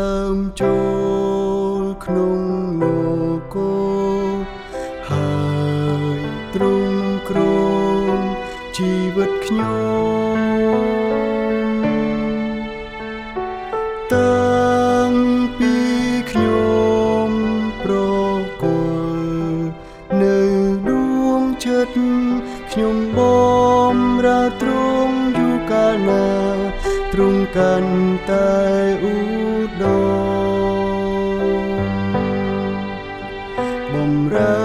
ដើមចូលក្នុងនគរហើយទ្រង់គ្រងជីវិតខ្ញុំតាំងពីខ្ញុំប្រគល់នៅដួងចិត្តខ្ញុំបំរើទ្រង់យូរកាលណា ទ្រង់កាន់តែឧត្តមបំរើ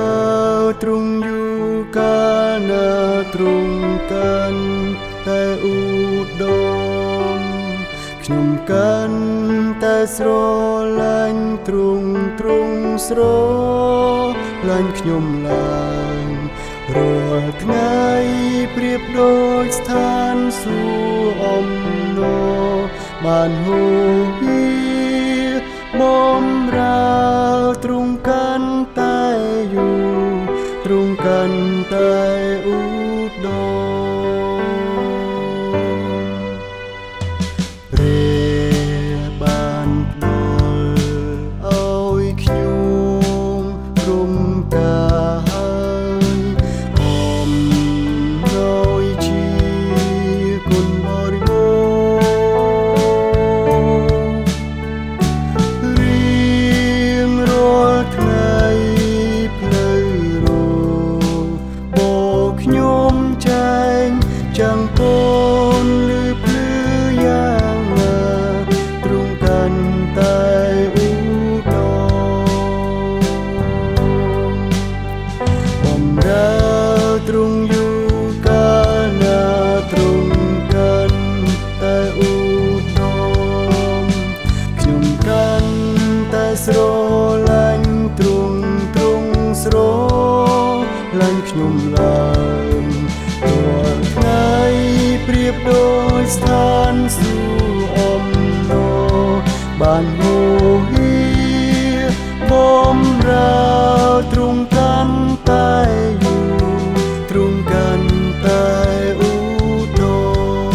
ទ្រង់យូរកាលណាទ្រង់កាន់តែឧត្តមខ្ញុំកាន់តែស្រឡាញ់ទ្រង់ទ្រង់ស្រឡាញ់ខ្ញុំឡើង រាល់ថ្ងៃប្រៀបដូចស្ថានសួគ៌អំណរបានហូរហៀបំរើទ្រานหูฮีบ่มราตรงกันใต้อยู่ตรงกันใต้อุดม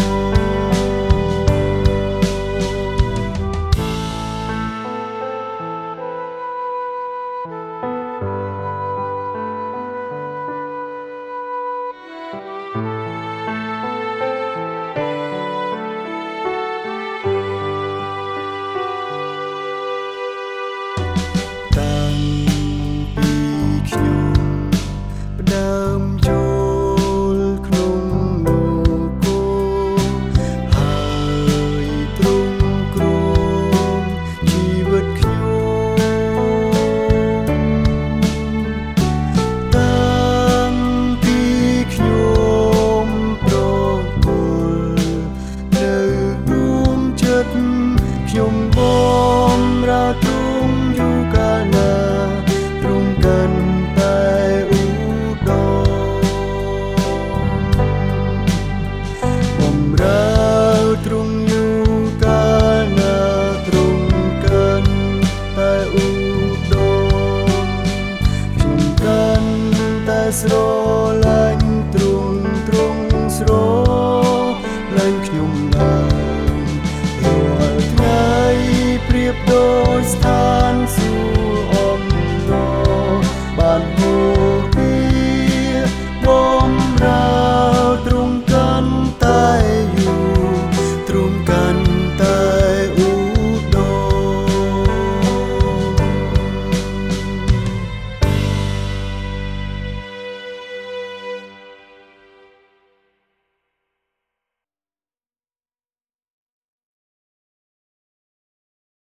อ ខ្ញុំបំរើទ្រង់យូរកាលណាទ្រង់កាន់តែឧត្តមបំរើទ្រង់យូរកាលណាទ្រង់កាន់តែឧត្តមខ្ញុំកាន់តែស្រឡា